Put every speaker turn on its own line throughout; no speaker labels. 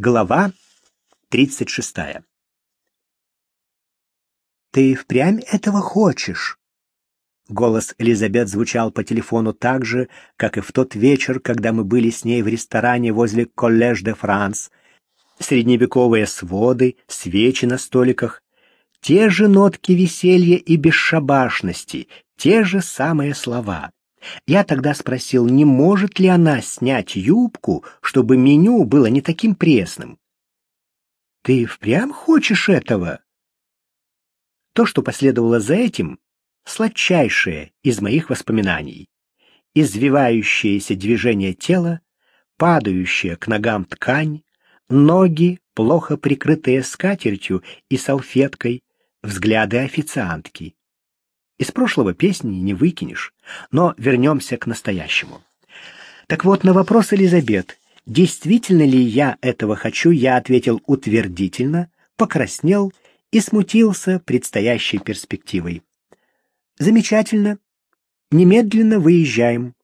Глава 36. «Ты впрямь этого хочешь?» Голос Элизабет звучал по телефону так же, как и в тот вечер, когда мы были с ней в ресторане возле Коллеж де Франс. Средневековые своды, свечи на столиках, те же нотки веселья и бесшабашности, те же самые слова. Я тогда спросил, не может ли она снять юбку, чтобы меню было не таким пресным. «Ты впрямь хочешь этого?» То, что последовало за этим, сладчайшее из моих воспоминаний. Извивающееся движение тела, падающая к ногам ткань, ноги, плохо прикрытые скатертью и салфеткой, взгляды официантки. Из прошлого песни не выкинешь, но вернемся к настоящему. Так вот, на вопрос Элизабет, действительно ли я этого хочу, я ответил утвердительно, покраснел и смутился предстоящей перспективой. Замечательно. Немедленно выезжаем.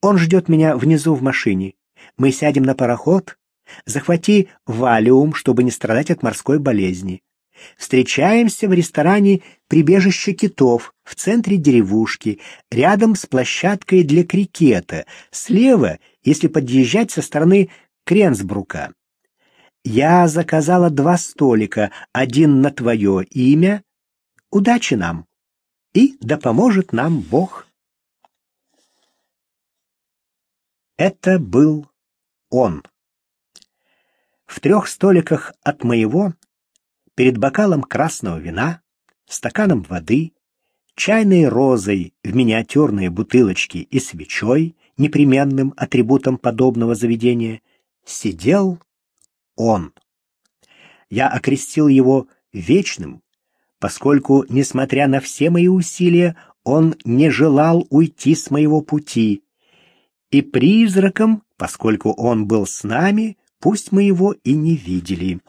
Он ждет меня внизу в машине. Мы сядем на пароход. Захвати валиум, чтобы не страдать от морской болезни. Встречаемся в ресторане «Прибежище китов» в центре деревушки, рядом с площадкой для крикета, слева, если подъезжать со стороны Кренсбрука. Я заказала два столика, один на твое имя. Удачи нам! И да поможет нам Бог. Это был он. В трех столиках от моего перед бокалом красного вина, стаканом воды, чайной розой в миниатюрной бутылочке и свечой, непременным атрибутом подобного заведения, сидел он. Я окрестил его вечным, поскольку, несмотря на все мои усилия, он не желал уйти с моего пути, и призраком, поскольку он был с нами, пусть мы его и не видели.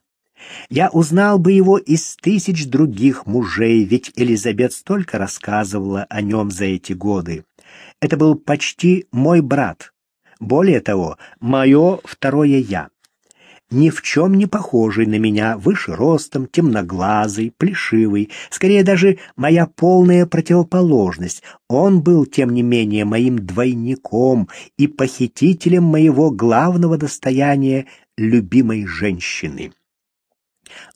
Я узнал бы его из тысяч других мужей, ведь Элизабет столько рассказывала о нем за эти годы. Это был почти мой брат. Более того, мое второе «я». Ни в чем не похожий на меня, выше ростом, темноглазый, плешивый, скорее даже моя полная противоположность. Он был, тем не менее, моим двойником и похитителем моего главного достояния — любимой женщины.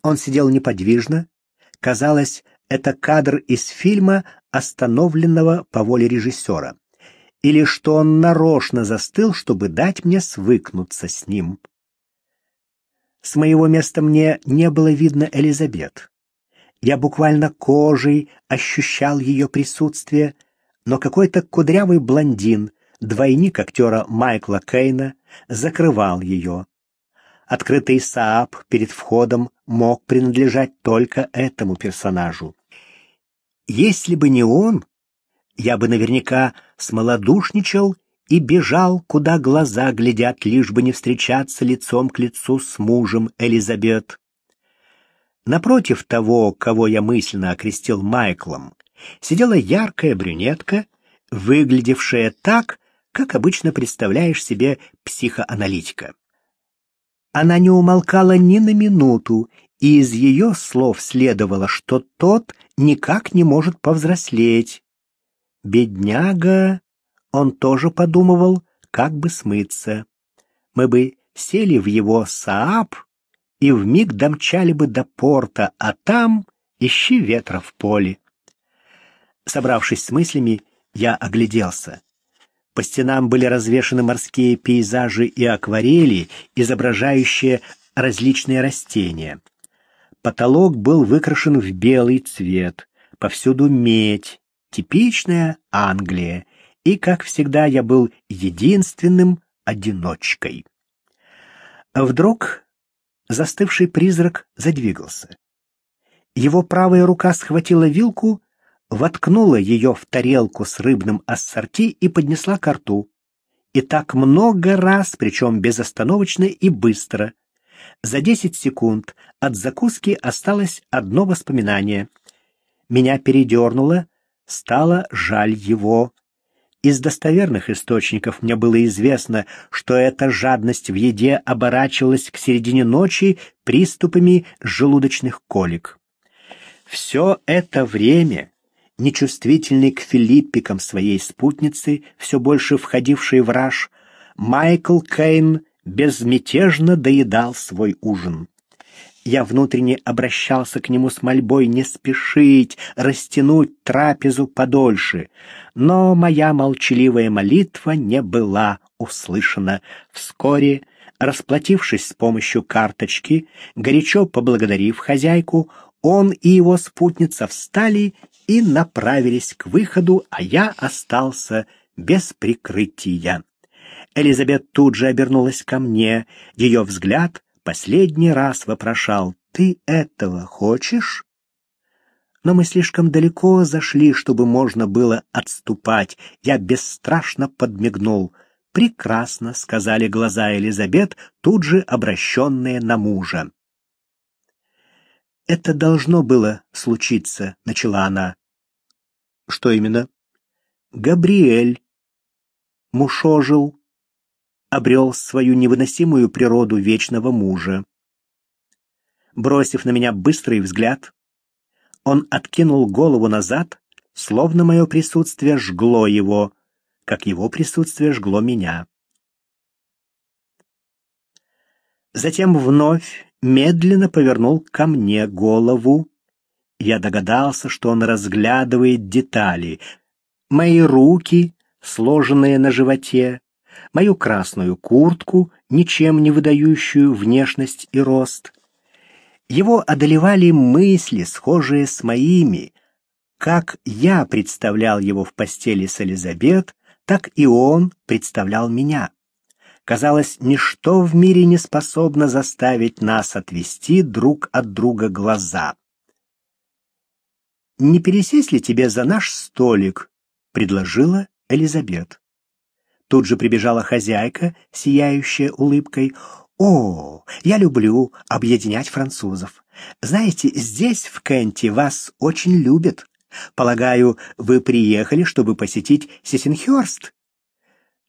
Он сидел неподвижно. Казалось, это кадр из фильма, остановленного по воле режиссера. Или что он нарочно застыл, чтобы дать мне свыкнуться с ним. С моего места мне не было видно Элизабет. Я буквально кожей ощущал ее присутствие, но какой-то кудрявый блондин, двойник актера Майкла Кейна, закрывал ее. Открытый Сааб перед входом мог принадлежать только этому персонажу. Если бы не он, я бы наверняка смолодушничал и бежал, куда глаза глядят, лишь бы не встречаться лицом к лицу с мужем Элизабет. Напротив того, кого я мысленно окрестил Майклом, сидела яркая брюнетка, выглядевшая так, как обычно представляешь себе психоаналитика. Она не умолкала ни на минуту, и из ее слов следовало, что тот никак не может повзрослеть. Бедняга, он тоже подумывал, как бы смыться. Мы бы сели в его Сааб и вмиг домчали бы до порта, а там ищи ветра в поле. Собравшись с мыслями, я огляделся. По стенам были развешаны морские пейзажи и акварели, изображающие различные растения. Потолок был выкрашен в белый цвет, повсюду медь, типичная Англия, и, как всегда, я был единственным одиночкой. Вдруг застывший призрак задвигался. Его правая рука схватила вилку воткнула ее в тарелку с рыбным ассорти и поднесла к рту. И так много раз, причем безостановочно и быстро. За десять секунд от закуски осталось одно воспоминание. Меня передернуло, стало жаль его. Из достоверных источников мне было известно, что эта жадность в еде оборачивалась к середине ночи приступами желудочных колик. Все это время, нечувствительный к филиппикам своей спутницы, все больше входившей в раж, Майкл Кейн безмятежно доедал свой ужин. Я внутренне обращался к нему с мольбой не спешить, растянуть трапезу подольше, но моя молчаливая молитва не была услышана. Вскоре, расплатившись с помощью карточки, горячо поблагодарив хозяйку, он и его спутница встали и направились к выходу, а я остался без прикрытия. Элизабет тут же обернулась ко мне. Ее взгляд последний раз вопрошал «Ты этого хочешь?» Но мы слишком далеко зашли, чтобы можно было отступать. Я бесстрашно подмигнул. «Прекрасно», — сказали глаза Элизабет, тут же обращенные на мужа. «Это должно было случиться», — начала она. «Что именно?» «Габриэль мушожил обрел свою невыносимую природу вечного мужа. Бросив на меня быстрый взгляд, он откинул голову назад, словно мое присутствие жгло его, как его присутствие жгло меня. Затем вновь медленно повернул ко мне голову. Я догадался, что он разглядывает детали. Мои руки, сложенные на животе, мою красную куртку, ничем не выдающую внешность и рост. Его одолевали мысли, схожие с моими. Как я представлял его в постели с Элизабет, так и он представлял меня. Казалось, ничто в мире не способно заставить нас отвести друг от друга глаза. «Не пересесть ли тебе за наш столик?» — предложила Элизабет. Тут же прибежала хозяйка, сияющая улыбкой. «О, я люблю объединять французов. Знаете, здесь, в Кенте, вас очень любят. Полагаю, вы приехали, чтобы посетить Сесенхёрст?»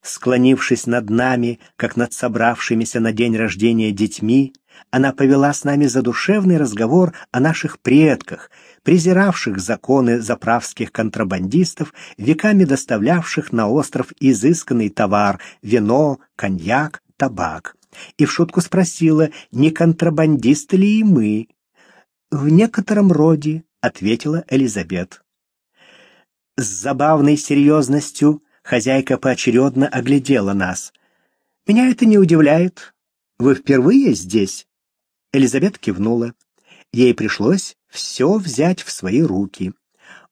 Склонившись над нами, как над собравшимися на день рождения детьми, она повела с нами задушевный разговор о наших предках, презиравших законы заправских контрабандистов, веками доставлявших на остров изысканный товар — вино, коньяк, табак. И в шутку спросила, не контрабандисты ли и мы. «В некотором роде», — ответила Элизабет. С забавной серьезностью хозяйка поочередно оглядела нас. «Меня это не удивляет. Вы впервые здесь?» Элизабет кивнула. Ей пришлось все взять в свои руки.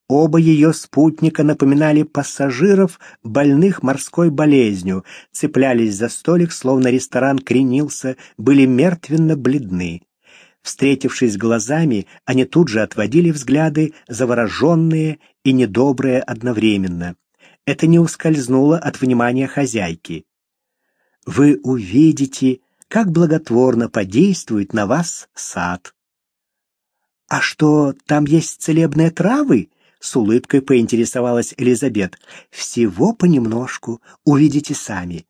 Оба ее спутника напоминали пассажиров, больных морской болезнью, цеплялись за столик, словно ресторан кренился, были мертвенно бледны. Встретившись глазами, они тут же отводили взгляды, завороженные и недобрые одновременно. Это не ускользнуло от внимания хозяйки. «Вы увидите, как благотворно подействует на вас сад», «А что, там есть целебные травы?» — с улыбкой поинтересовалась Элизабет. «Всего понемножку, увидите сами.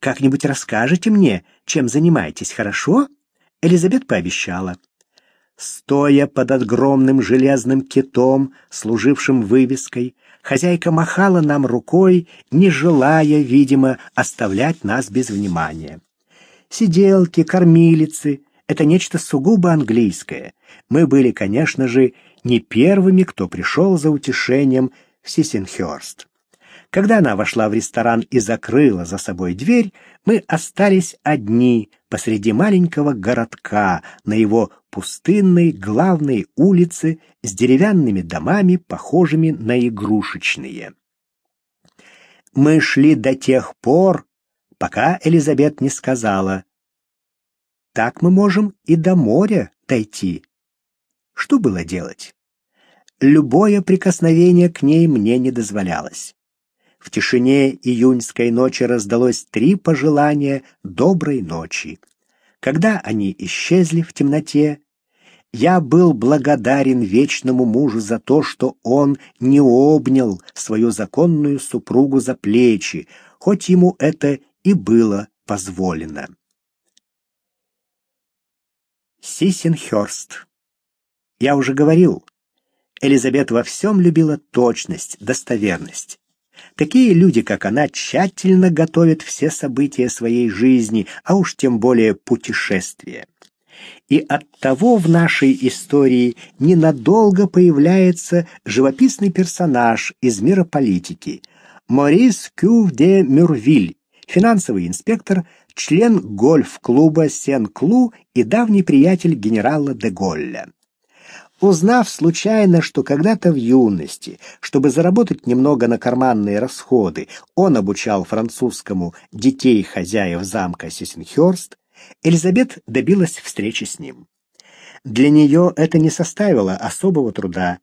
Как-нибудь расскажете мне, чем занимаетесь, хорошо?» Элизабет пообещала. Стоя под огромным железным китом, служившим вывеской, хозяйка махала нам рукой, не желая, видимо, оставлять нас без внимания. Сиделки, кормилицы, это нечто сугубо английское. Мы были, конечно же, не первыми, кто пришел за утешением в Сисенхёрст. Когда она вошла в ресторан и закрыла за собой дверь, мы остались одни посреди маленького городка на его пустынной главной улице с деревянными домами, похожими на игрушечные. Мы шли до тех пор, пока Элизабет не сказала так мы можем и до моря дойти. Что было делать? Любое прикосновение к ней мне не дозволялось. В тишине июньской ночи раздалось три пожелания доброй ночи. Когда они исчезли в темноте, Я был благодарен вечному мужу за то, что он не обнял свою законную супругу за плечи, хоть ему это и было позволено. Сисенхёрст. Я уже говорил, Элизабет во всем любила точность, достоверность. Такие люди, как она, тщательно готовят все события своей жизни, а уж тем более путешествия. И оттого в нашей истории ненадолго появляется живописный персонаж из мира политики – Морис Кюв де Мюрвиль, финансовый инспектор, член гольф-клуба Сен-Клу и давний приятель генерала де Голля. Узнав случайно, что когда-то в юности, чтобы заработать немного на карманные расходы, он обучал французскому детей хозяев замка Сисенхёрст, Элизабет добилась встречи с ним. Для нее это не составило особого труда.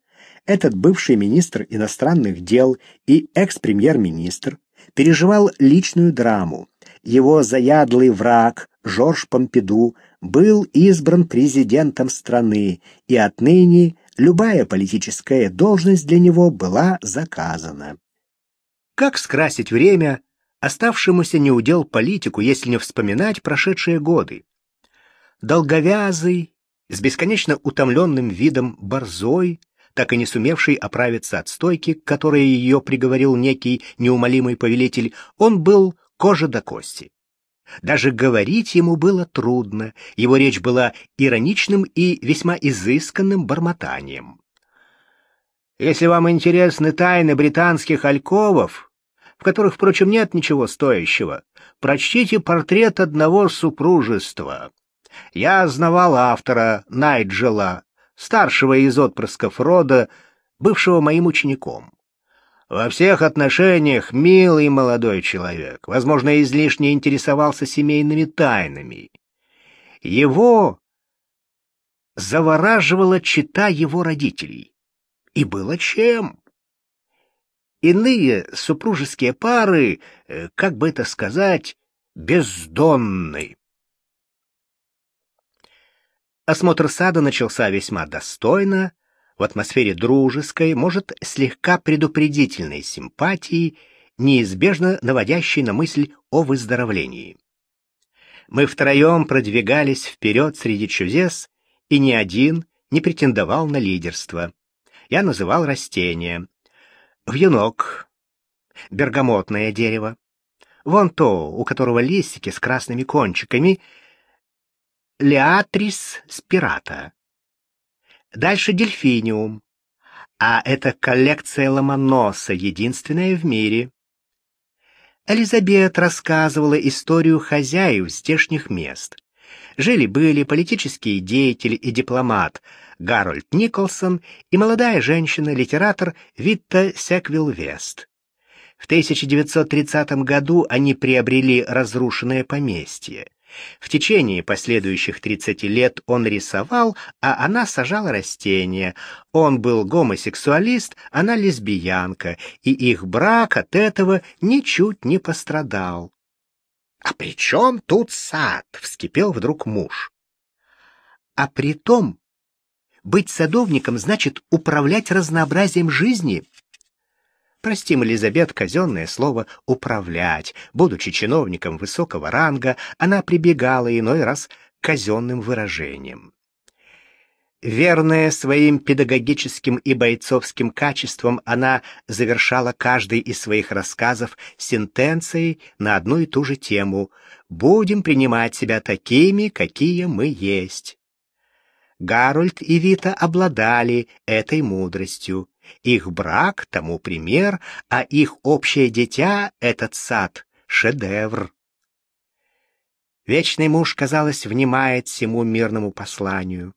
Этот бывший министр иностранных дел и экс-премьер-министр переживал личную драму. Его заядлый враг, Жорж Помпиду, был избран президентом страны, и отныне любая политическая должность для него была заказана. Как скрасить время оставшемуся неудел политику, если не вспоминать прошедшие годы? Долговязый, с бесконечно утомленным видом борзой, так и не сумевший оправиться от стойки, к которой ее приговорил некий неумолимый повелитель, он был кожа до кости. Даже говорить ему было трудно, его речь была ироничным и весьма изысканным бормотанием. Если вам интересны тайны британских альковов, в которых, впрочем, нет ничего стоящего, прочтите портрет одного супружества. Я знавал автора Найджела, старшего из отпрысков рода, бывшего моим учеником. Во всех отношениях милый молодой человек, возможно, излишне интересовался семейными тайнами. Его завораживала чита его родителей. И было чем. Иные супружеские пары, э, как бы это сказать, бездонны. Осмотр сада начался весьма достойно, в атмосфере дружеской, может, слегка предупредительной симпатии, неизбежно наводящей на мысль о выздоровлении. Мы втроем продвигались вперед среди чудес, и ни один не претендовал на лидерство. Я называл растения. Вьюнок, бергамотное дерево, вон то, у которого листики с красными кончиками, Леатрис спирата, Дальше дельфиниум. А это коллекция ломоноса, единственная в мире. Элизабет рассказывала историю хозяев здешних мест. Жили-были политические деятели и дипломат Гарольд Николсон и молодая женщина-литератор Вита Сэквилл-Вест. В 1930 году они приобрели разрушенное поместье. В течение последующих 30 лет он рисовал, а она сажала растения. Он был гомосексуалист, она лесбиянка, и их брак от этого ничуть не пострадал. «А при чем тут сад?» — вскипел вдруг муж. «А при том, быть садовником значит управлять разнообразием жизни», Простим, Элизабет, казенное слово «управлять». Будучи чиновником высокого ранга, она прибегала иной раз к казенным выражениям. Верная своим педагогическим и бойцовским качествам, она завершала каждый из своих рассказов сентенцией на одну и ту же тему «Будем принимать себя такими, какие мы есть». Гарольд и Вита обладали этой мудростью. Их брак тому пример, а их общее дитя — этот сад — шедевр. Вечный муж, казалось, внимает всему мирному посланию.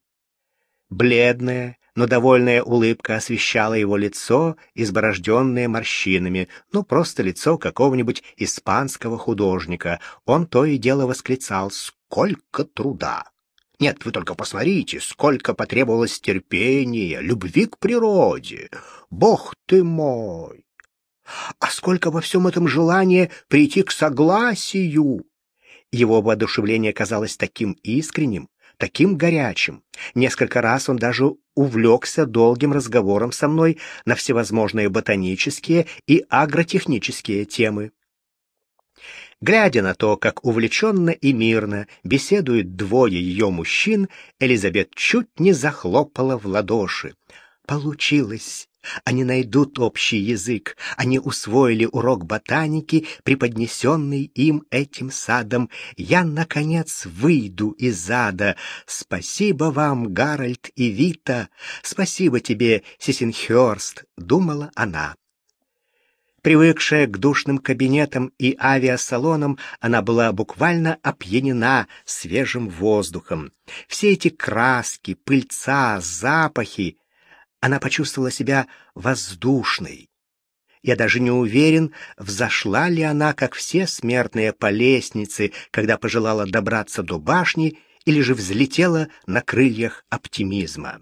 Бледная, но довольная улыбка освещала его лицо, изборожденное морщинами, ну, просто лицо какого-нибудь испанского художника. Он то и дело восклицал «Сколько труда!» Нет, вы только посмотрите, сколько потребовалось терпения, любви к природе. Бог ты мой! А сколько во всем этом желания прийти к согласию! Его воодушевление казалось таким искренним, таким горячим. Несколько раз он даже увлекся долгим разговором со мной на всевозможные ботанические и агротехнические темы. Глядя на то, как увлеченно и мирно беседуют двое ее мужчин, Элизабет чуть не захлопала в ладоши. Получилось! Они найдут общий язык. Они усвоили урок ботаники, преподнесенный им этим садом. Я, наконец, выйду из ада. Спасибо вам, Гарольд и Вита. Спасибо тебе, Сисенхёрст, — думала она. Привыкшая к душным кабинетам и авиасалонам, она была буквально опьянена свежим воздухом. Все эти краски, пыльца, запахи она почувствовала себя воздушной. Я даже не уверен, взошла ли она, как все смертные, по лестнице, когда пожелала добраться до башни, или же взлетела на крыльях оптимизма.